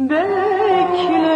Bekle.